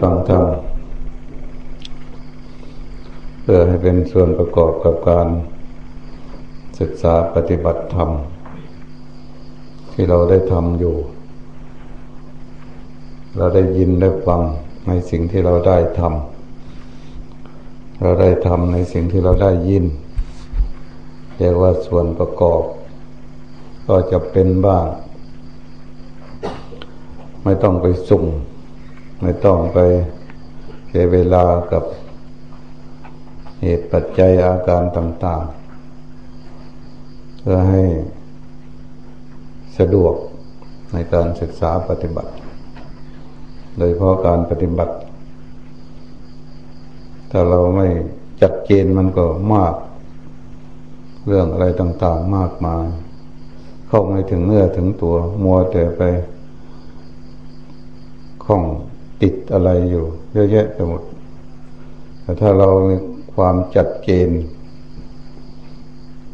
ฟังธรรมเพื่อให้เป็นส่วนประกอบกับการศึกษาปฏิบัติธรรม ที่เราได้ทำอยู่ เราได้ยินได้ฟังในสิ่งที่เราได้ทำเราได้ทำในสิ่งที่เราได้ยิน เรียกว่าส่วนประกอบ ก็จะเป็นบ้าง ไม่ต้องไปสุ่ม ไม่ต้องไปเสียเวลากับเหตุปัจจัยอาการต่างๆ เพื่อให้สะดวกในการศึกษาปฏิบัติ โดยเพราะการปฏิบัติ ถ้าเราไม่จัดเกณฑ์มันก็มาก เรื่องอะไรต่างๆมากมาย เข้าไม่ถึงเนื้อถึงตัวมัวแต่ไปข้อง ติดอะไรอยู่ เยอะแยะไปหมดแต่ถ้าเรามีความจัดเกณฑ์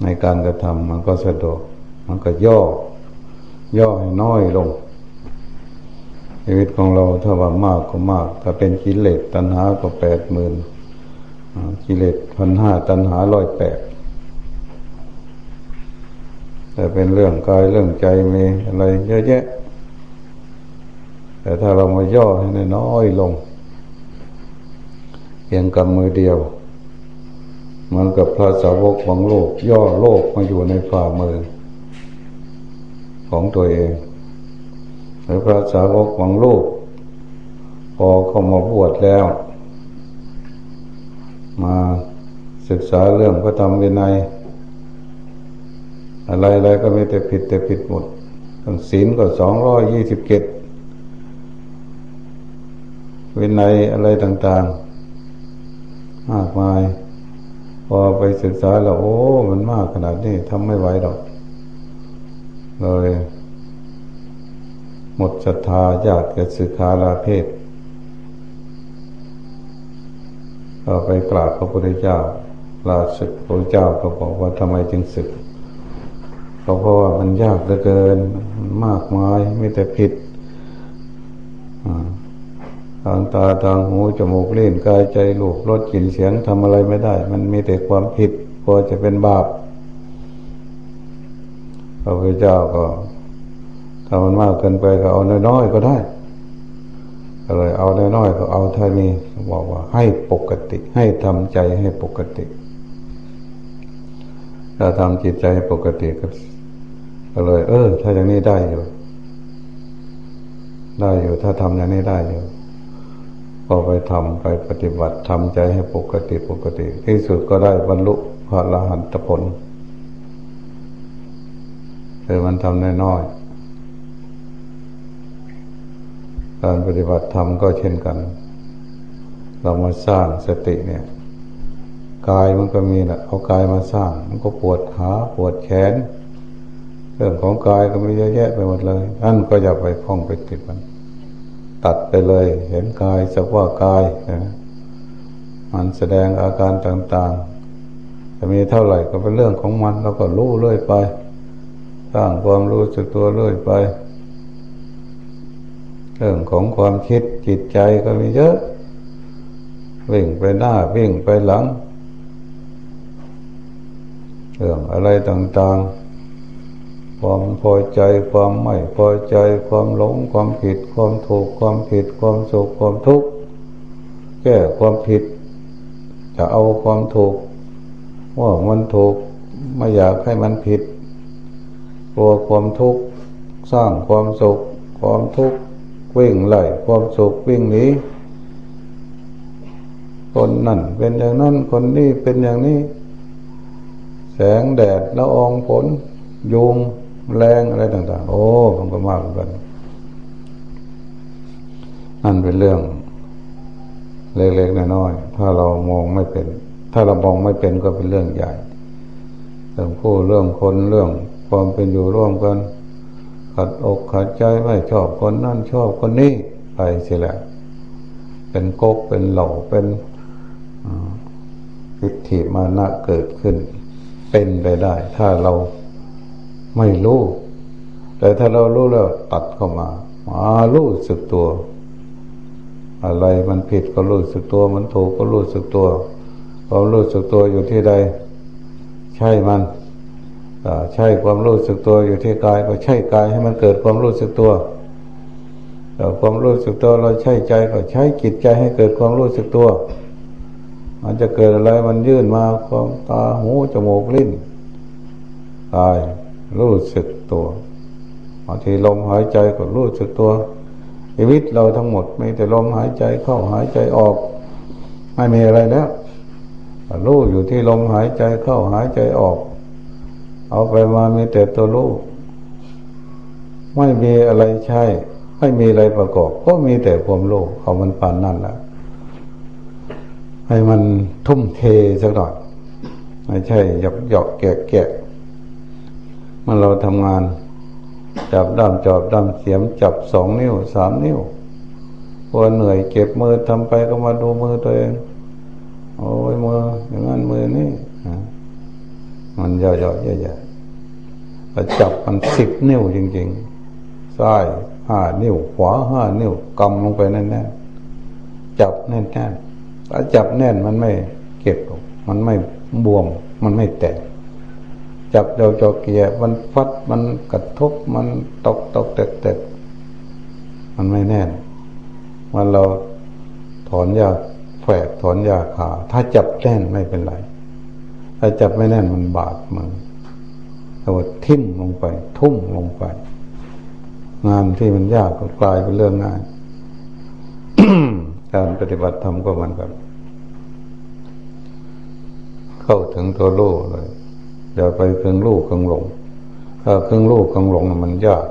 ในการกระทำมันก็สะดวก มันก็ย่อ ย่อให้น้อยลง ชีวิตของเราถ้าว่ามากก็มาก ถ้าเป็นกิเลสตัณหาก็แปดหมื่นกิเลสพันห้าตัณหาร้อยแปดแต่เป็นเรื่องกายเรื่องใจมีอะไรเยอะแยะ แต่ถ้าเรามาย่อให้น้อยลงเพียงกับมือเดียวเหมือนกับพระสาวกของโลก ย่อโลกมาอยู่ในฝ่ามือ ของตัวเองหรือพระสาวกของโลกพอเข้ามาบวชแล้ว มาศึกษาเรื่องพระธรรมวินัยอะไรๆก็ไม่แต่ผิดแต่ผิดหมดทั้งศีลก็สองร้อยยี่สิบเจ็ด วินัยอะไรต่างๆ มากมาย พอไปศึกษาแล้วโอ้ มันมากขนาดนี้ทำไม่ไหวหรอก เลย หมดศรัทธาญาติกับสึกขาลาเพศก็ไปกราบพระพุทธเจ้าลาศึกพระเจ้าก็บอกว่าทำไมจึงศึกเขาเพราะว่ามันยากเหลือเกินมากมายไม่แต่ผิดางตาทางหูจมูกเล่นกายใจลูกรสกลิ่นเสียงทำอะไรไม่ได้ มันมีแต่ความผิดพอจะเป็นบาปพระพุทธเจ้าก็ถ้ามันมากเกินไปก็เอาน้อยๆก็ได้อะไรเอาน้อยๆก็เอาเท่านี้บอกว่าให้ปกติ ให้ทำใจให้ปกติ ถ้าทำจิตใจให้ปกติก็เลย เออ ถ้าอย่างนี้ได้อยู่ ได้อยู่ ถ้าทำอย่างนี้ได้อยู่ พอไปทำไปปฏิบัติทำใจให้ปกติปกติ ที่สุดก็ได้บรรลุพระอรหันตผลแต่มันทำน้อยๆการปฏิบัติธรรมก็เช่นกัน เรามาสร้างสติเนี่ยกายมันก็มีแหละเอากายมาสร้าง มันก็ปวดขาปวดแขน เรื่องของกายก็มีเยอะแยะไปหมดเลยนั่นก็อย่าไปคล้องไปติดมัน ตัดไปเลย เห็นกายสักว่ากายมันแสดงอาการต่างๆ จะมีเท่าไหร่ก็เป็นเรื่องของมันแล้วก็รู้เรื่อยไป สร้างความรู้สึกตัวเรื่อยไป เรื่องของความคิดจิตใจก็มีเยอะวิ่งไปหน้าวิ่งไปหลัง เรื่องอะไรต่างๆ ความพอใจความไม่พอใจความหลงความผิด ความถูกความผิด ความสุขความทุกข์แก้ความผิด จะเอาความถูก ว่ามันถูกไม่อยากให้มันผิดกลัวความทุกข์สร้างความสุข ความทุกข์วิ่งไล่ความสุขวิ่งหนีคนนั่นเป็นอย่างนั้นคนนี้เป็นอย่างนี้ แสงแดดละอองฝนยุง แรงอะไรต่าง ๆ โอ้มันก็มากเหมือนกันนั่นเป็นเรื่องเล็กๆน้อยๆถ้าเรามองไม่เป็น ถ้าเรามองไม่เป็นก็เป็นเรื่องใหญ่เรื่องผู้เรื่องคนเรื่องความเป็นอยู่ร่วมกัน ขัดอกขัดใจไม่ชอบคนนั่นชอบคนนี้ไปเสียแหละเป็นกกเป็นเหล่าเป็นพิธีมานะเกิดขึ้น เป็นไปได้ ถ้าเรา ไม่รู้ แต่ถ้าเรารู้แล้วตัดเข้ามามารู้สึกตัว อะไรมันผิดก็รู้สึกตัว มันถูกก็รู้สึกตัวความรู้สึกตัวอยู่ที่ใด ใช่มันใช่ความรู้สึกตัวอยู่ที่กายก็ใช่กายให้มันเกิดความรู้สึกตัวแต่ความรู้สึกตัวเราใช้ใจก็ใช้จิตใจให้เกิดความรู้สึกตัว มันจะเกิดอะไรมันยื่นมาความตาหูจมูกลิ้นกาย รู้สึกตัวบางทีลมหายใจก็รู้สึกตัวชีวิตเราทั้งหมดมีแต่ลมหายใจเข้าหายใจออก ไม่มีอะไรแล้วรู้อยู่ที่ลมหายใจเข้าหายใจออก เอาไปมามีแต่ตัวรู้ไม่มีอะไรใช่ ไม่มีอะไรประกอบ ก็มีแต่ความรู้เอามันปานนั่นแหละให้มันทุ่มเทสักหน่อยไม่ใช่หยอกหยอกแกะแกะ มื่อเราทำงาน จับด้ามจอบด้ามเสียมจับสองนิ้วสามนิ้วพอเหนื่อยเก็บมือทำไปก็มาดูมือตัวเองโอ้ยมืออย่างนั้นมือนี่มันย่อยๆใหญ่ๆจับมันสิบนิ้วจริงๆซ้ายห้านิ้ว ขวาห้านิ้วกำลงไปแน่นๆจับแน่นๆถ้าจับแน่นมันไม่เก็บมันไม่บวม มันไม่แตก จับเดาจอเกียมันฟัดมันกระทบมันตกตกแตกแตกมันไม่แน่นมันเราถอนยาแฝกถอนยาขาถ้าจับแน่นไม่เป็นไร ถ้าจับไม่แน่นมันบาดมือเอาทิ่มลงไป ทุ่มลงไป งานที่มันยากก็กลายเป็นเรื่องง่ายการปฏิบัติธรรมก็มันกันเข้าถึงตัวโลเลย อย่าไปเครื่งลูกเครื่งหลงถ้าเครื่งลูกเครื่งหลงมันยาก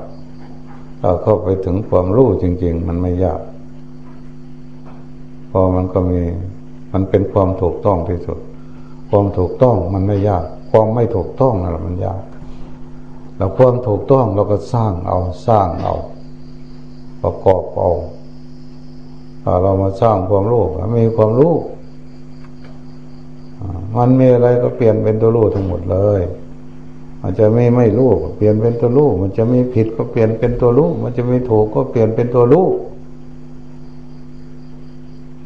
ถ้าเข้าไปถึงความรู้จริง ๆ มันไม่ยากพอมันก็มี มันเป็นความถูกต้องที่สุด ความถูกต้องมันไม่ยาก ความไม่ถูกต้องนั่นแหละมันยาก แล้วความถูกต้องเราก็สร้างเอาสร้างเอา ประกอบเอาถ้าเรามาสร้างความรู้มีความรู้ มันมีอะไรก็เปลี่ยนเป็นตัวรู้ทั้งหมดเลยมันจะไม่ไม่รู้เปลี่ยนเป็นตัวรู้มันจะไมีผิดก็เปลี่ยนเป็นตัวรู้มันจะไมีถูกก็เปลี่ยนเป็นตัวรู้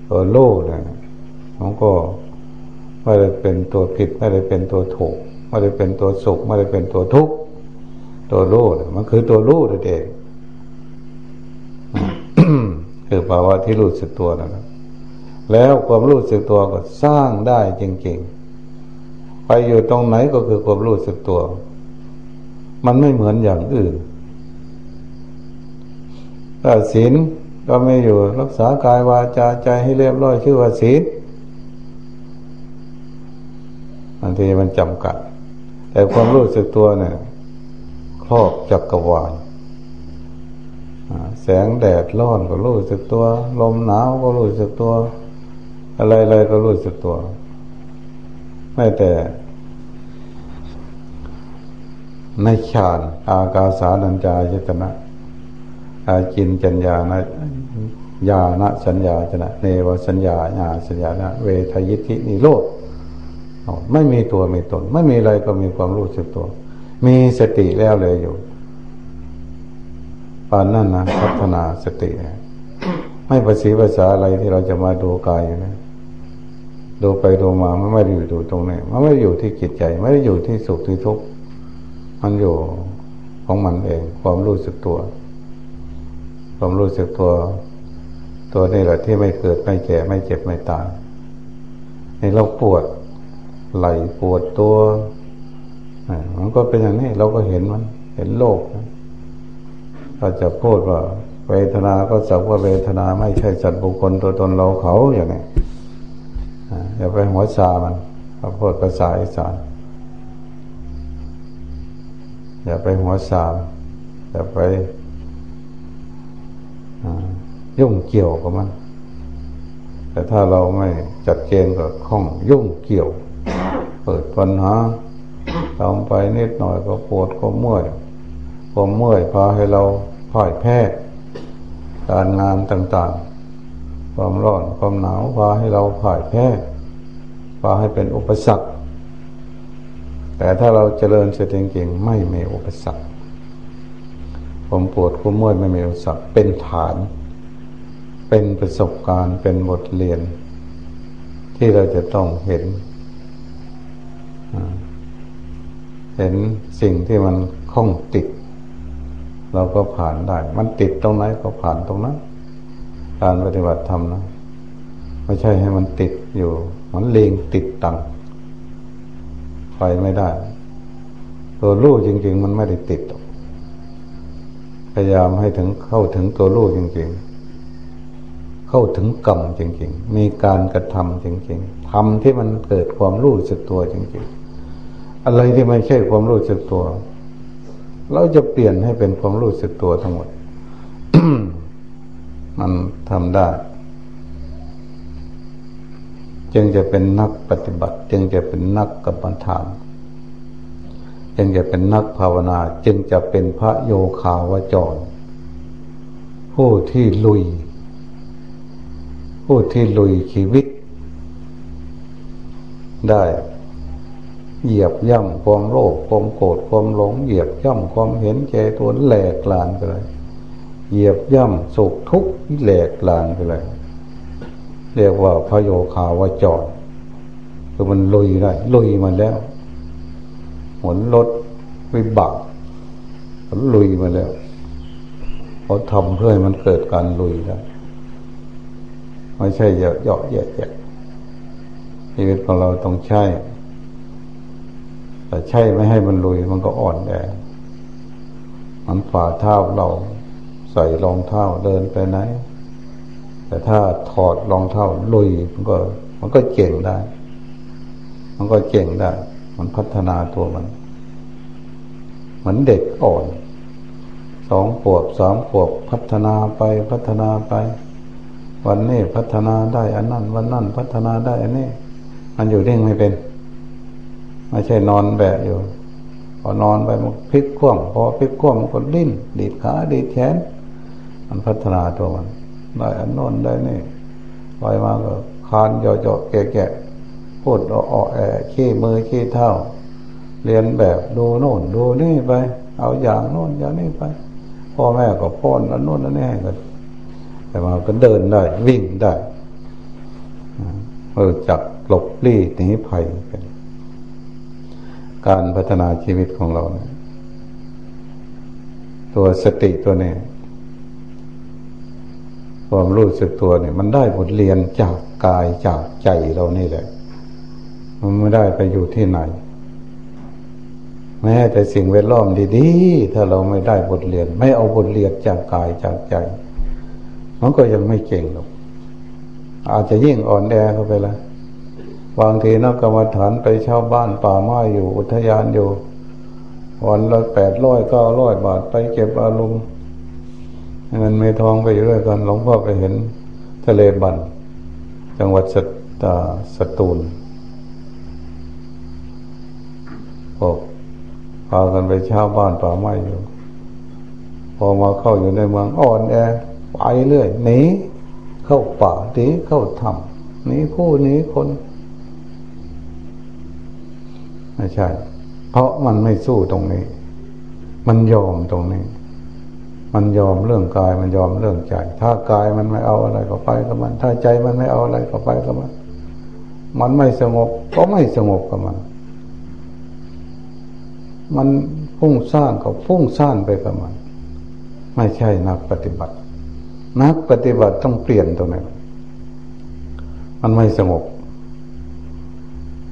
ตัวรู้เนี่ยมันก็ไม่ได้เป็นตัวผิดไม่ได้เป็นตัวถูกไม่ได้เป็นตัวสุขไม่ได้เป็นตัวทุกข์ตัวรู้มันคือตัวรู้เด็กคือภาวะที่รู้สึกตัวนะครับ แล้วความรู้สึกตัวก็สร้างได้จริงๆ ไปอยู่ตรงไหนก็คือความรู้สึกตัว มันไม่เหมือนอย่างอื่นถ้าศีลก็ไม่อยู่รักษากายวาจาใจให้เรียบร้อยชื่อว่าศีลบางทีมันจำกัด แต่ความรู้สึกตัวเนี่ยครอบจักรวาลแสงแดดร้อนก็รู้สึกตัว ลมหนาวก็รู้สึกตัว อะไรอะไรก็รู้สึกตัว ไม่แต่ ในฌาน อากาสานัญจายตนะ อาจินจัญญาณญาณสัญญาจนะ เนวสัญญาญาสัญญาณเวทยิธินิโรธไม่มีตัวมีตน ไม่มีอะไรก็มีความรู้สึกตัว มีสติแล้วเลยอยู่ปานนั่นนะพัฒนาสติ ไม่ภาษีภาษาอะไรที่เราจะมาดูกายนะ ดูไปดูมามันไม่ได้อยู่ตรงนี้มันไม่ได้อยู่ที่จิตใจ ไม่ได้อยู่ที่สุขที่ทุกข์มันอยู่ของมันเอง ความรู้สึกตัว ความรู้สึกตัว ตัวนี้แหละที่ไม่เกิดไม่แก่ไม่เจ็บไม่ตายในเราปวดไหลปวดตัวมันก็เป็นอย่างนี้เราก็เห็นมัน เห็นโลกเราจะพูดว่าเวทนาก็สักว่าเวทนาไม่ใช่สัตว์บุคคลตัวตนเราเขาอย่างนี้ อย่าไปหัวซามันเขาพูดภาษาอีสานอย่าไปหัวซาอย่าไปยุ่งเกี่ยวกับมัน แต่ถ้าเราไม่จัดเกณฑ์กับข้องยุ่งเกี่ยว เปิดปัญหาทำไปนิดหน่อยก็ปวดก็เมื่อยก็เมื่อยพาให้เราพ่ายแพ้การงานต่างๆ ความร้อนความหนาวพาให้เราผ่ายแพ้พาให้เป็นอุปสรรค แต่ถ้าเราเจริญสติเก่งไม่มีอุปสรรคความปวดความเมื่อยไม่มีอุปสรรคเป็นฐานเเป็นประสบการณ์เป็นบทเรียน ที่เราจะต้องเห็น เห็นสิ่งที่มันคล้องติด เราก็ผ่านได้ มันติดตรงไหนก็ผ่านตรงนั้น การปฏิบัติธรรมนะไม่ใช่ให้มันติดอยู่ มันเลงติดตังไปไม่ได้ ตัวรู้จริง ๆ มันไม่ได้ติดพยายามให้ถึงเข้าถึงตัวรู้จริง ๆ เข้าถึงกรรมจริง ๆ มีการกระทำจริง ๆทำที่มันเกิดความรู้สึกตัวจริง ๆ อะไรที่ไม่ใช่ความรู้สึกตัว เราจะเปลี่ยนให้เป็นความรู้สึกตัวทั้งหมด มันทำได้ จึงจะเป็นนักปฏิบัติ จึงจะเป็นนักกรรมฐาน จึงจะเป็นนักภาวนา จึงจะเป็นพระโยคาวจร ผู้ที่ลุย ผู้ที่ลุยชีวิต ได้เหยียบย่ำความโลภความโกรธความหลง เหยียบย่ำความเห็นแก่ตัวแหลกลานไปเลย เหยียบย่ำสุขทุกข์แหลกลานไปเลย เรียกว่าพระโยคาวาจรคือมันลุยได้ลุยมาแล้วหนรถวิบักมันลุยมาแล้วเขาทำเพื่อให้มันเกิดการลุยได้ไม่ใช่เยอะเยาะแยะแยะชีวิตของเราต้องใช่แต่ใช่ไม่ให้มันลุยมันก็อ่อนแอมันฝ่าเท้าเรา ใส่รองเท้าเดินไปไหน แต่ถ้าถอดรองเท้าลุยมันก็ มันก็เก่งได้ มันก็เก่งได้ มันพัฒนาตัวมัน เหมือนเด็กอ่อนสองขวบสามขวบพัฒนาไปพัฒนาไป วันนี้พัฒนาได้อันนั้น วันนั้นพัฒนาได้อันนี้ มันอยู่เด้งไม่เป็นไม่ใช่นอนแบะอยู่พอนอนไปมันพลิกคว่ำพอพลิกคว่ำมันก็ดิ้นดีดขาดีดแขน มันพัฒนาตัวมันได้อันโน้นได้นี่ไปมาก็คานเจาะแก่ๆพูดอ้อแอขี้มือขี้เท้าเรียนแบบดูโน่นดูนี่ไป เอาอย่างโน่นอย่างนี้ไปพ่อแม่ก็ป้อนอันโน้นอันนี้กันแต่มาก็เดินได้วิ่งได้เออจักหลบลี้หนีภัยกันการพัฒนาชีวิตของเราเนี่ยตัวสติตัวนี้ ความรู้สึกตัวเนี่ย มันได้บทเรียนจากกายจากใจเรานี่แหละ มันไม่ได้ไปอยู่ที่ไหน แม้แต่สิ่งแวดล้อมดีๆ ถ้าเราไม่ได้บทเรียน ไม่เอาบทเรียนจากกายจากใจ มันก็ยังไม่เก่งหรอก อาจจะยิ่งอ่อนแอเข้าไปละบางทีนักกรรมฐานไปเช่าบ้านป่าไม้อยู่อุทยานอยู่วันละแปดร้อยเก้าร้อยบาทไปเก็บอารมณ์ เงินไม่ทองไปอยู่ด้วยกันหลวงพ่อไปเห็นทะเลบัน จังหวัดสตสตูลพวกพากันไปเช่าบ้านป่าไม้อยู่ พอมาเข้าอยู่ในเมืองอ่อนแอไปเรื่อยหนีเข้าป่าหนีเข้าถ้ำหนีผู้หนีคน ไม่ใช่ เพราะมันไม่สู้ตรงนี้ มันยอมตรงนี้ มันยอมเรื่องกายมันยอมเรื่องใจ ถ้ากายมันไม่เอาอะไรก็ไปกับมัน ถ้าใจมันไม่เอาอะไรก็ไปกับมัน มันไม่สงบก็ไม่สงบกับมัน มันพุ่งซ่านก็พุ่งซ่านไปกับมัน ไม่ใช่นักปฏิบัติ นักปฏิบัติต้องเปลี่ยนตรงนี้มันไม่สงบ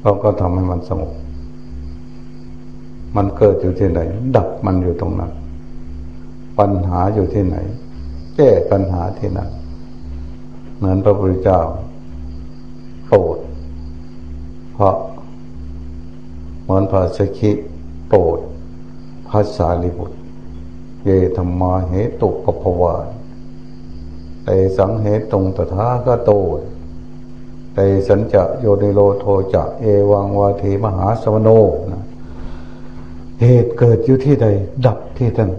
เราก็ทำให้มันสงบ มันเกิดอยู่ที่ไหน ดับมันอยู่ตรงนั้น ปัญหาอยู่ที่ไหน แก้ปัญหาที่นั่นเหมือนพระพุทธเจ้าโปรดเพราะเหมือนพระสกิโปรดพระสารีบุตรเยธรรมาเหตุปปวาแต่สังเหตุงตถาก็โตแต่สัญจะโยนิโลโทจะเอวังวาทีมหาสมโนนะเหตุเกิดอยู่ที่ใด ดับที่ท่าน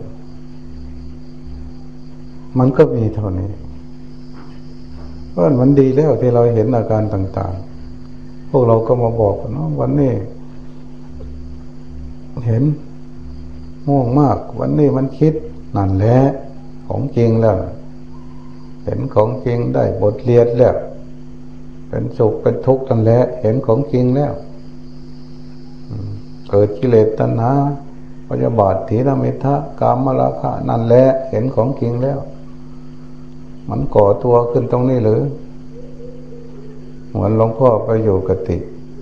มันก็มีเท่านี้เพราะมันดีแล้วที่เราเห็นอาการต่าง ๆ พวกเราก็มาบอกเนาะวันนี้ เห็นม่วงมาก วันนี้มันคิดนั่นแหละของจริงแล้ว เห็นของจริงได้บทเรียนแล้ว เป็นสุขเป็นทุกข์นั่นแหละเห็นของจริงแล้วเกิดกิเลสตัณหาพยาบาทถีนมิทะกามราคะนั่นแหละเห็นของจริงแล้ว มันก่อตัวขึ้นตรงนี้หรือ เหมือนหลวงพ่อไปอยู่กติ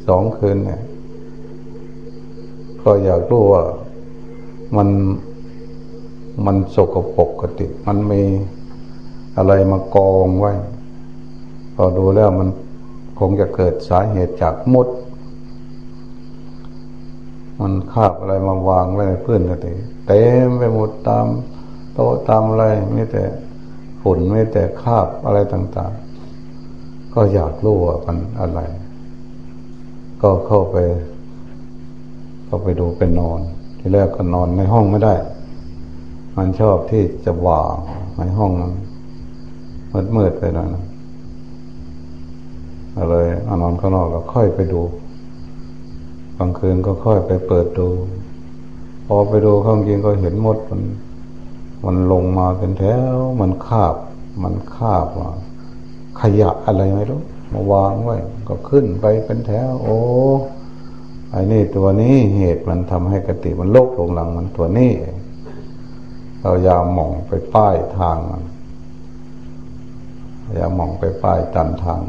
สองคืนเนี่ยก็อยากรู้ว่ามันมันสกปรกกติ มันมีอะไรมากองไว้ พอดูแล้วมันคงจะเกิดสาเหตุจากมด มันคาบอะไรมาวางไว้ในพื้นกติเต็มไปหมดตามโต๊ะตามอะไรไม่แต่ ฝุ่นไม่แต่คาบอะไรต่างๆ ก็อยากรู้ว่ามันอะไร ก็เข้าไป ก็ไปดูไปนอน ที่แรกก็นอนในห้องไม่ได้ มันชอบที่จะว่างในห้องนั้นมืดมืดไปหน่อยนะอะไรอนอนข้างนอกก็ค่อยไปดูกลางคืนก็ค่อยไปเปิดดู พอไปดูข้างจริงก็เห็นหมดมัน มันลงมาเป็นแถว มันคาบ มันคาบว่าขยะอะไรไม่รู้มาวางไว้ ก็ขึ้นไปเป็นแถว โอ้ไอ้นี่ตัวนี้เหตุมันทำให้กติมันโลกลงหลังมันตัวนี้เรายาหมองไปป้ายทางมันอย่ามองไปป้ายตันทาง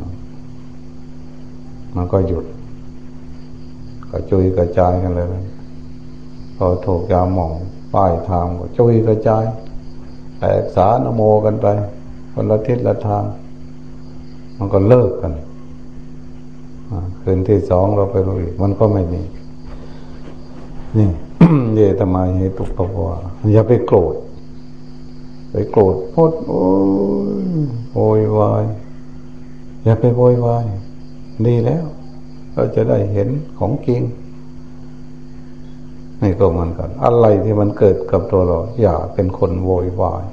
มันก็หยุดก็จุยกระจายกันเลย พอถูกยาหมอง ป้ายทางก็จุยกระจาย แตกสารโมกันไป คนละทิศละทาง มันก็เลิกกันคืนที่สองเราไปรู้อีก มันก็ไม่มีนี่เยตมาเหตุปปวาอย่าไปโกรธ ไปโกรธพดโอ้ยโวยวาย อย่าไปโวยวาย ดีแล้ว เราจะได้เห็นของจริง นี่ก็เหมือนกัน อะไรที่มันเกิดกับตัวเรา อย่าเป็นคนโวยวาย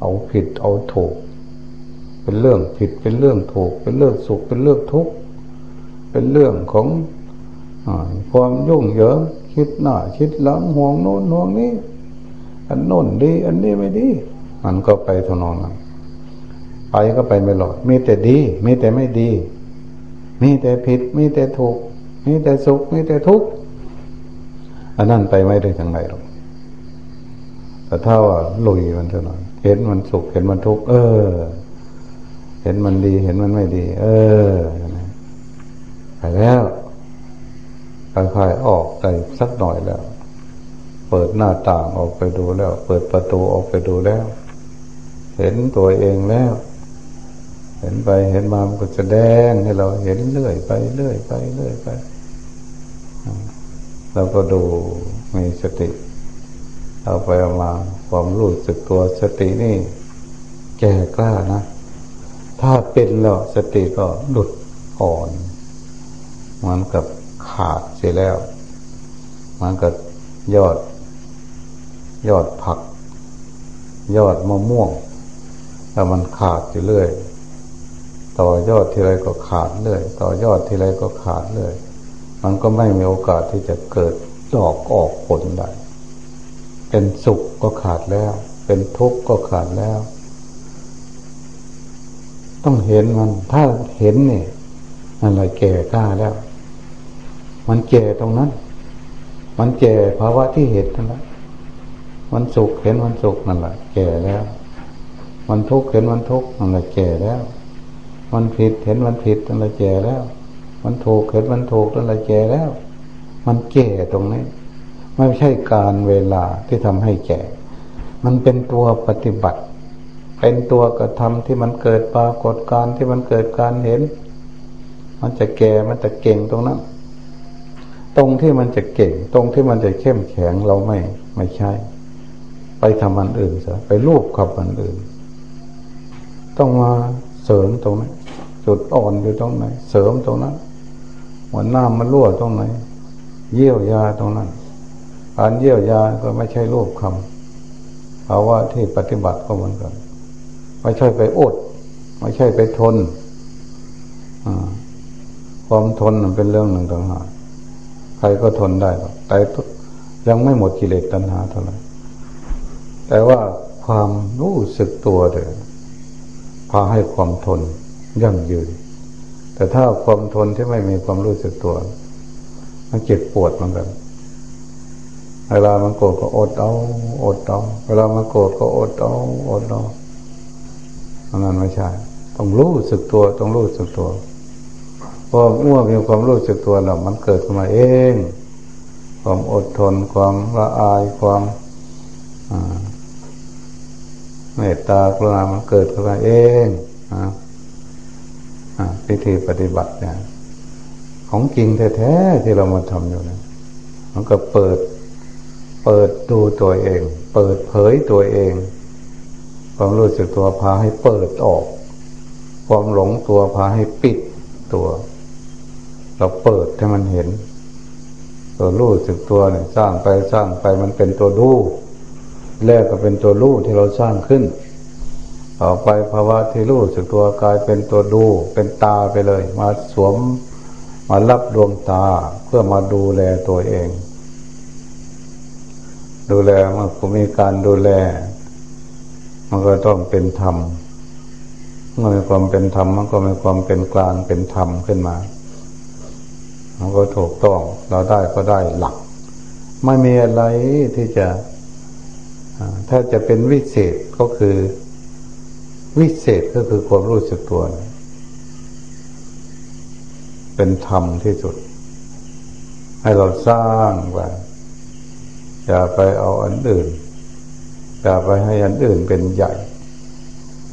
เอาผิดเอาถูก เป็นเรื่องผิดเป็นเรื่องถูก เป็นเรื่องสุขเป็นเรื่องทุกข์เป็นเรื่องของอความยุ่งเหยิงคิดหน้าคิดหลังห่วงโน้นห่วงนี้ อันโน้นดี อันนี้ไม่ดี มันก็ไปทนองนั้นไปก็ไปไม่หลอดมีแต่ดี มีแต่ไม่ดี มีแต่ผิด มีแต่ถูก มีแต่สุข มีแต่ทุกข์ อันนั้นไปไม่ได้ทางไหนหรอกแต่ถ้าว่าลุยมันเท่านั้นเห็นมันสุขเห็นมันทุกข์เออ เห็นมันดี เห็นมันไม่ดี เออแล้วค่อยๆออกไปสักหน่อยแล้ว เปิดหน้าต่างออกไปดูแล้ว เปิดประตูออกไปดูแล้ว เห็นตัวเองแล้ว เห็นไปเห็นมามันก็จะแดงให้เราเห็นเรื่อยไปเรื่อยไปเรื่อยไป เราก็ดูมีสติ เอาไปเอามาความรู้สึกตัวสตินี่แก่กล้านะ ถ้าเป็นแล้วสติก็หลุดอ่อนเหมือนกับขาดเสียแล้วมันก็ยอด ยอดผัก ยอดมะม่วงถ้ามันขาดอยู่เรื่อย ต่อยอดทีไรก็ขาดเรื่อย ต่อยอดทีไรก็ขาดเรื่อย มันก็ไม่มีโอกาสที่จะเกิดดอกออกผลได้เป็นสุขก็ขาดแล้ว เป็นทุกข์ก็ขาดแล้ว ต้องเห็นมัน ถ้าเห็นเนี่ยอะไรแก่กล้าแล้ว มันแก่ตรงนั้น มันแก่ภาวะที่เห็นนั่นแหละมันสุขเห็นมันสุขนั่นแหละแก่แล้ว มันทุกข์เห็นมันทุกข์นั่นแหละแก่แล้ว มันผิดเห็นมันผิดนั่นแหละแก่แล้ว มันถูกเห็นมันถูกนั่นแหละแก่แล้ว มันแก่ตรงนี้ไม่ใช่การเวลาที่ทำให้แก่ มันเป็นตัวปฏิบัติ เป็นตัวกระทำที่มันเกิดปรากฏการที่มันเกิดการเห็น มันจะแก่มันจะเก่งตรงนั้น ตรงที่มันจะเก่ง ตรงที่มันจะเข้มแข็งเราไม่ไม่ใช่ ไปทำอันอื่นซะไปรูปขับอันอื่น ต้องมาเสริมตรงนั้นจุดอ่อนอยู่ตรงไหน เสริมตรงนั้น วหน้ามันรั่วตรงไหน เยี่ยวยาตรงนั้นการเยี่ยวยาก็ไม่ใช่รูปคำภาวะที่ปฏิบัติก็เหมือนกัน ไม่ใช่ไปอด ไม่ใช่ไปทนความทนเป็นเรื่องหนึ่งต่างหากใครก็ทนได้แต่ยังไม่หมดกิเลสตัณหาเท่าไหร่แต่ว่าความรู้สึกตัวเด้อาให้ความทนยั่งยืน แต่ถ้าความทนที่ไม่มีความรู้สึกตัว มันเจ็บปวดเหมือนกันเวลามันโกรธก็อดเอา อดเอาเวลามันโกรธก็อดเอาอดเอานั้นไม่ใช่ต้องรู้สึกตัวต้องรู้สึกตัวพอเมื่อมีความรู้สึกตัวแล้วมันเกิดขึ้นมาเอง ความอดทนความละอายความเมตตากรุณามันเกิดขึ้นมาเอง พิธีปฏิบัติเนี่ยของจริงแท้ๆที่เรามาทำอยู่นะมันก็เปิด เปิดดูตัวเอง เปิดเผยตัวเอง ความรู้สึกตัวพาให้เปิดออก ความหลงตัวพาให้ปิดตัว เราเปิดให้มันเห็น ตัวรู้สึกตัวเนี่ยสร้างไปสร้างไปมันเป็นตัวรู้แรกก็เป็นตัวรู้ที่เราสร้างขึ้น ต่อไปภาวะที่รู้สึกตัวกลายเป็นตัวดูเป็นตาไปเลย มาสวมมารับดวงตาเพื่อมาดูแลตัวเอง ดูแลมันก็มีการดูแล มันก็ต้องเป็นธรรมเมื่อมีความเป็นธรรมมันก็มีความเป็นกลางเป็นธรรมขึ้นมา มันก็ถูกต้องเราได้ก็ได้หลัก ไม่มีอะไรที่จะ ถ้าจะเป็นวิเศษก็คือ วิเศษก็คือความรู้สึกตัว เป็นธรรมที่สุด ให้เราสร้างไว้อย่าไปเอาอันอื่น อย่าไปให้อันอื่นเป็นใหญ่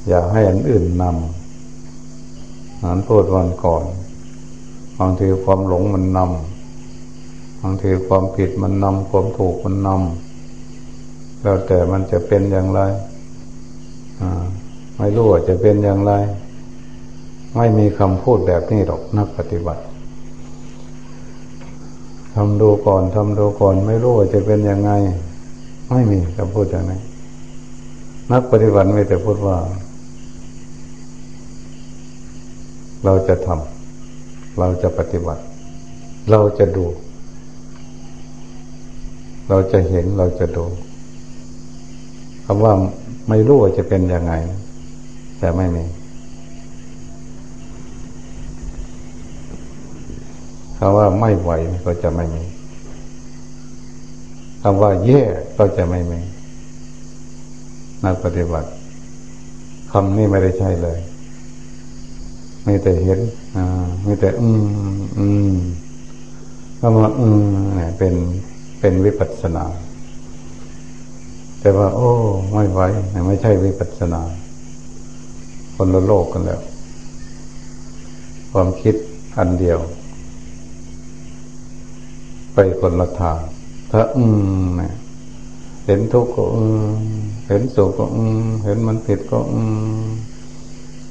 อย่าให้อันอื่นนำนั้นพูดวันก่อนบางทีความหลงมันนำบางทีความผิดมันนำความถูกมันนำแล้วแต่มันจะเป็นอย่างไร ไม่รู้ว่าจะเป็นอย่างไร ไม่มีคำพูดแบบนี้หรอกนักปฏิบัติทำดูก่อนทำดูก่อน ไม่รู้ว่าจะเป็นยังไง ไม่มีคำพูดอย่างนี้นักปฏิบัติไม่แต่พูดว่า เราจะทำเราจะปฏิบัติ เราจะดู เราจะเห็นเราจะดูคำว่าไม่รู้ว่าจะเป็นยังไง แต่ไม่มี คำว่าไม่ไหวก็จะไม่มีคำว่าแย่ก็จะไม่มีนักปฏิบัติคำนี้ไม่ได้ใช่เลยไม่แต่เห็นอ่าไม่แต่ อืม อืมคำว่าอืมเนี่ยเป็นเป็นวิปัสสนา แต่ว่า โอ้ ไม่ไหวไม่ใช่วิปัสสนา คนละโลกกันแล้ว ความคิดอันเดียว ไปคนละทางถ้าอืมเนี่ยเห็นทุกข์ก็อืมเห็นสุขก็อืมเห็นมันผิดก็อืม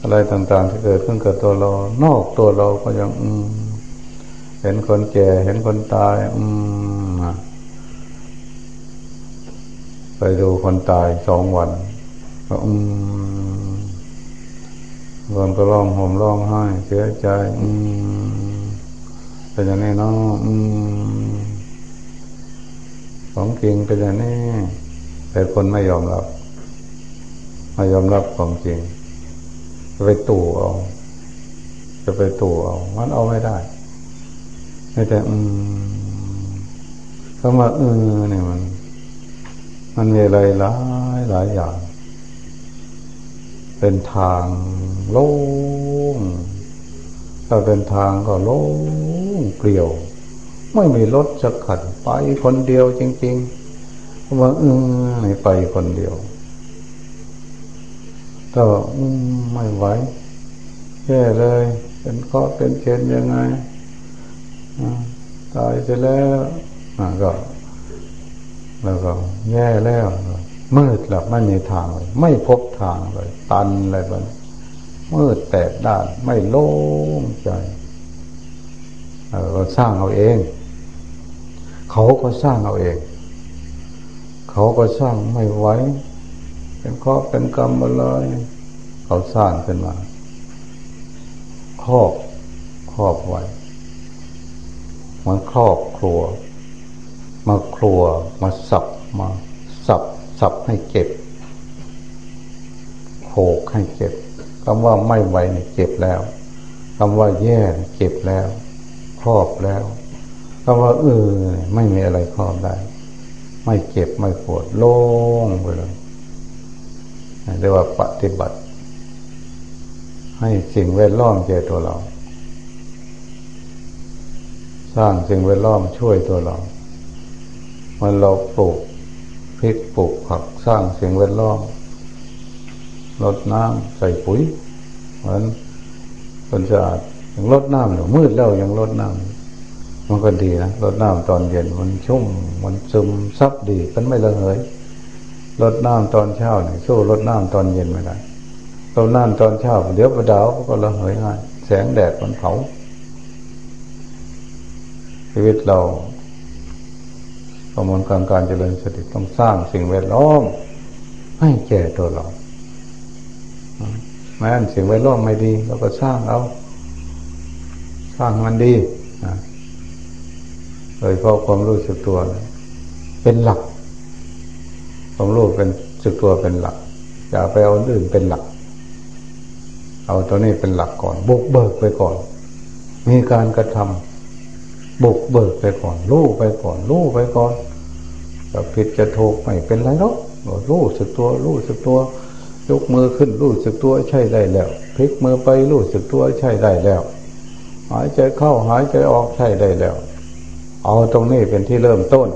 อะไรต่าง ๆ ที่เกิดขึ้นกับตัวเรา นอกตัวเราก็ยังอืมเห็นคนแก่เห็นคนตาย อืมไปดูคนตายสองวันก็อืม คนก็ร้องห่มร้องไห้ เสียใจ อืมเป็นอย่างนี้เนาะอืมของจริงเป็นอย่างนี้แต่คนไม่ยอมรับ ไม่ยอมรับของจริงจะไปตู่เอา จะไปตู่เอา มันเอาไม่ได้ไม่แต่อืมคำว่าเออเนี่ยมัน มันมีอะไรหลายหลายอย่าง เป็นทาง โล่งถ้าเป็นทางก็โล่งเปลี่ยว ไม่มีรถจะขัดไปคนเดียวจริงๆว่าเออไม่ไปคนเดียวก็ไม่ไหวแย่เลย เป็นข้อเป็นเชนยังไงตายไปแล้วก็แล้วก็แย่แล้วมืดแล้วไม่มีทางเลย ไม่พบทางเลย ตันเลยมัน มืดแตกด้าน ไม่โล่งใจเราสร้างเอาเอง เขาก็สร้างเอาเอง เขาก็สร้างไม่ไหวเป็นข้อเป็นกรรมอะไรเขาสร้างขึ้นมาครอบครอบไว้มันครอบครัว มาครัวมาสับมาสับสับให้เจ็บโขกให้เจ็บ คำว่าไม่ไหวเนี่ยเจ็บแล้วคำว่าแย่เจ็บแล้ว ครอบแล้วคำว่าเออไม่มีอะไรครอบได้ ไม่เจ็บไม่ปวดโล่งไปเลยเรียกว่าปฏิบัติ ให้สิ่งแวดล้อมเจอตัวเรา สร้างสิ่งแวดล้อมช่วยตัวเรามันเราปลูกพริกปลูกผักสร้างสิ่งแวดล้อม ลดน้ำใส่ปุ๋ยเหมือนคนสะอาดยังลดน้ำหรือมืดแล้วยังลดน้ำมันก็ดีนะลดน้ำตอนเย็นมันชุ่มมันซึมซับดีมันไม่ระเหยลดน้ำตอนเช้าเนี่ยสู้ลดน้ำตอนเย็นไม่ได้ลดน้ำตอนเช้าเดี๋ยวประดาวก็ระเหยง่ายแสงแดดมันเผาชีวิตเราประมวลการการเจริญสติต้องสร้างสิ่งแวดล้อมให้แก่ตัวเรา แม้สิ่งแวดล้อมไม่ดีเราก็สร้างเอา สร้างมันดีโดยเพราะความรู้สึกตัว เป็นหลัก ความรู้เป็นสึกตัวเป็นหลัก อย่าไปเอาอื่นเป็นหลัก เอาตัวนี้เป็นหลักก่อน บุกเบิกไปก่อน มีการกระทำบุกเบิกไปก่อน รู้ไปก่อน รู้ไปก่อนจะผิดจะถูกไม่เป็นไรหรอกรู้สึกตัว รู้สึกตัว ยกมือขึ้นรู้สึกตัวใช่ได้แล้วพลิกมือไปรู้สึกตัวใช่ได้แล้ว หายใจเข้าหายใจออกใช่ได้แล้ว เอาตรงนี้เป็นที่เริ่มต้น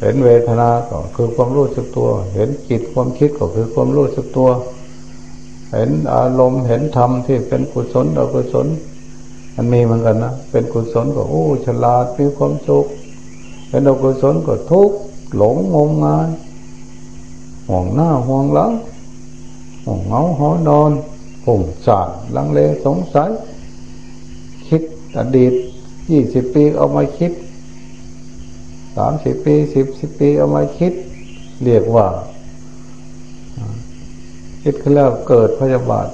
เห็นเวทนาก็คือความรู้สึกตัว เห็นจิตความคิดก็คือความรู้สึกตัว เห็นอารมณ์เห็นธรรมที่เป็นกุศลอกุศลมันมีเหมือนกันนะเป็นกุศลก็โอ้ฉลาดมีความสุขเป็นอกุศลก็ทุกข์หลงงมงายห่วงหน้าห่วงหลังห่วง เงาหอนอนหงสารลังเลสงสัย คิดอดีตยี่สิบปีเอามาคิดสามสิบปีสิบสิบปีเอามาคิด เรียกว่า คิดขึ้นแล้วเกิดพยาบาท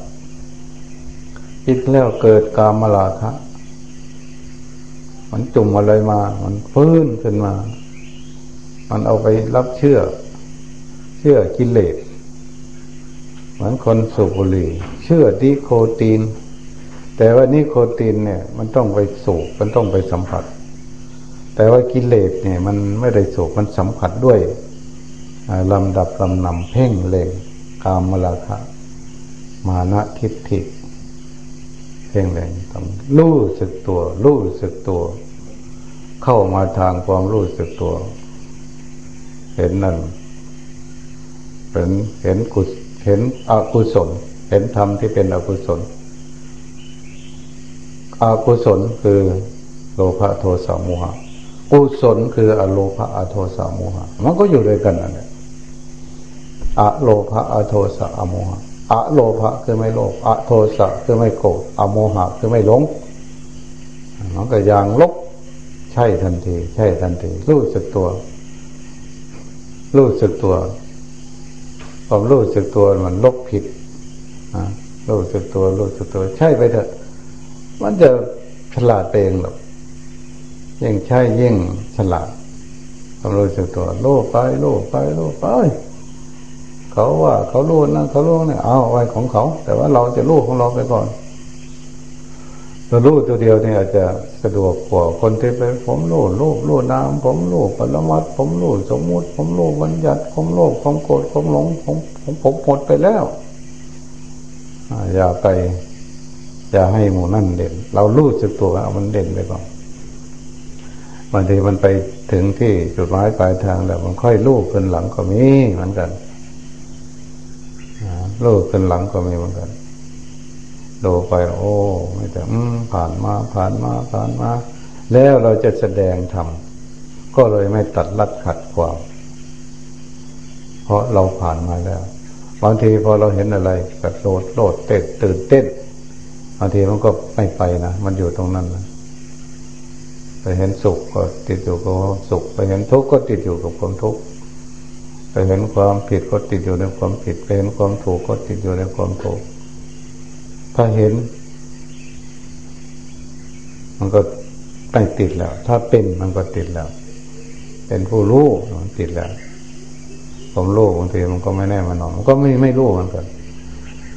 คิดแล้วเกิดกามลาคะมันจุ่มอะไรมา มันฟื้นขึ้นมา มันเอาไปรับเชื่อ เชื่อกิเลส เหมือนคนสูบบุหรี่เชื่อดิโคตีนแต่ว่านิโคตีนเนี่ย มันต้องไปสูบมันต้องไปสัมผัส แต่ว่ากิเลสเนี่ย มันไม่ได้สูบมันสัมผัสด้วยลำดับลำนำเพ่งเล็งกามมลาคะมานะทิฏฐิเพ่งเล็งต้องรู้สึกตัว รู้สึกตัว เข้ามาทางความรู้สึกตัว เห็นนั่นเห็นเห็นกุศ เห็นอกุศล เห็นธรรมที่เป็นอกุศล อกุศลคือโลภะโทสะโมหะ กุศลคืออโลภะอโทสะโมหะ มันก็อยู่ด้วยกันนั่นแหละอโลภะอโทสะอโมหะอโลภะคือไม่โลภอโทสะคือไม่โกรธอโมหะคือไม่หลงมันก็อย่างลบใช่ทันที ใช่ทันที รู้สึกตัว รู้สึกตัว ความรู้สึกตัวมันลบผิดรู้สึกตัวรู้สึกตัว ใช่ไปเถอะ มันจะฉลาดเองหรอกยิ่งใช่ยิ่งฉลาดความรู้สึกตัวโลภไปโลภไปโลภไปเขาว่าเขารู้นะเขารู้เนี่ยเอาไว้ของเขา แต่ว่าเราจะรู้ของเราไปก่อน เรารู้ตัวเดียวเนี่ยอาจจะสะดวกกว่าคนที่ไปผมรู้รูปรู้นามผมรู้ปรมัตผมรู้สมมุติ ผมรู้บัญญัติผมโลภผมโกรธผมหลงผมผมผมหมดไปแล้วอย่าไป อย่าให้หมูนั่นเด่น เรารู้สึกตัวเอามันเด่นไปก่อนบางทีมันไปถึงที่จุดหมายปลายทางแล้วมันค่อยลูกขึ้นหลังก็มีเหมือนกันลูกขึ้นหลังก็มีเหมือนกัน ดูไป โอ้ไม่แต่ผ่านมาผ่านมาผ่านมา แล้วเราจะแสดงทำก็เลยไม่ตัดลัดขัดความ เพราะเราผ่านมาแล้วบางทีพอเราเห็นอะไรแบบโลดโลดเต้นตื่นเต้นบางทีมันก็ไม่ไปนะมันอยู่ตรงนั้นนะไปเห็นสุขก็ติดอยู่กับความสุข ไปเห็นทุกข์ก็ติดอยู่กับความทุกข์ไปเห็นความผิดก็ติดอยู่ในความผิดไปเห็นความถูกก็ติดอยู่ในความถูก ถ้าเห็น มันก็ไม่ติดแล้ว ถ้าเป็นมันก็ติดแล้ว เป็นผู้รู้มันติดแล้ว ผมรู้บางทีมันก็ไม่แน่มันนอนมันก็ไม่ไม่รู้มือนกัน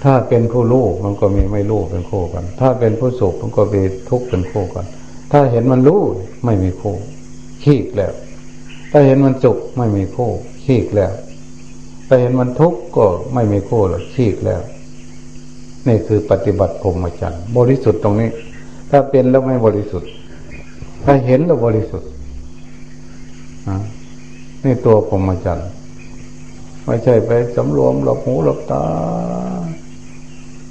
ถ้าเป็นผู้รู้มันก็มีไม่รู้เป็นคู่กัน ถ้าเป็นผู้สุขมันก็มีทุกข์เป็นคู่กัน ถ้าเห็นมันรู้ไม่มีคู่ขี้แล้ว ถ้าเห็นมันสุขไม่มีคู่ขี้แล้ว ถ้าเห็นมันทุกข์ก็ไม่มีคู่หรอกขี้แล้ว นี่คือปฏิบัติพรหมจรรย์บริสุทธิ์ตรงนี้ ถ้าเป็นแล้วไม่บริสุทธิ์ ถ้าเห็นแล้วบริสุทธิ์นี่ตัวพรหมจรรย์ไม่ใช่ไปสำรวมหลับหูหลับตา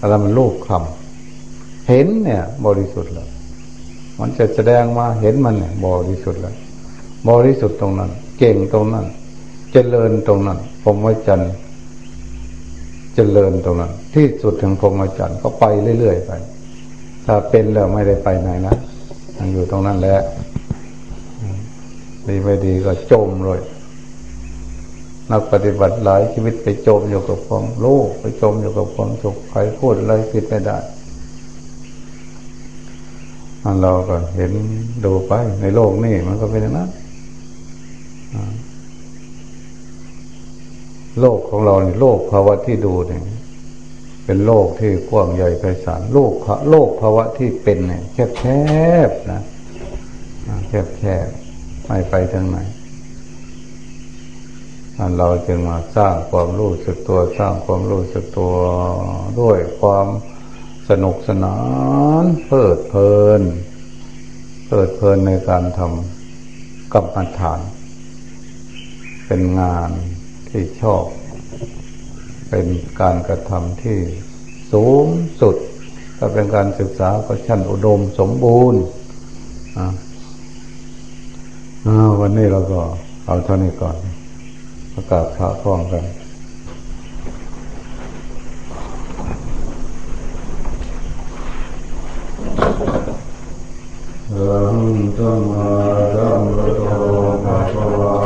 อะไรมันลูกคำเห็นเนี่ย บริสุทธิ์แล้วมันจะแสดงมาเห็นมันเนี่ย บริสุทธิ์แล้วบริสุทธิ์ตรงนั้น เก่งตรงนั้น เจริญตรงนั้นพรหมจรรย์ เจริญตรงนั้น ที่สุดถึงพรหมจรรย์ก็ไปเรื่อยๆไป ถ้าเป็นแล้วไม่ได้ไปไหนนะยังอยู่ตรงนั้นแหละดีไม่ดีก็จมเลยนักปฏิบัติหลายชีวิตไปจมอยู่กับความโลภไปจมอยู่กับความสุขใครพูดอะไรผิดไม่ได้เราก็เห็นดูไปในโลกนี่มันก็เป็นอย่างนั้น โลกของเราเนี่ยโลกภาวะที่ดูเนี่ยเป็นโลกที่กว้างใหญ่ไพศาลโลกโลกภาวะที่เป็นเนี่ยแคบแคบนะแคบแคบไม่ไปทางไหนเราจึงมาสร้างความรู้สึกตัวสร้างความรู้สึกตัวด้วยความสนุกสนานเพลิดเพลินเพลิดเพลินในการทำกรรมฐาน เป็นงาน ที่ชอบ เป็นการกระทำที่สูงสุด ถ้าเป็นการศึกษาก็ชั้นอุดมสมบูรณ์วันนี้เราก็เอาเท่านี้ก่อน ประกาศพระพร้อมกันสัมมาสัมพุทโธ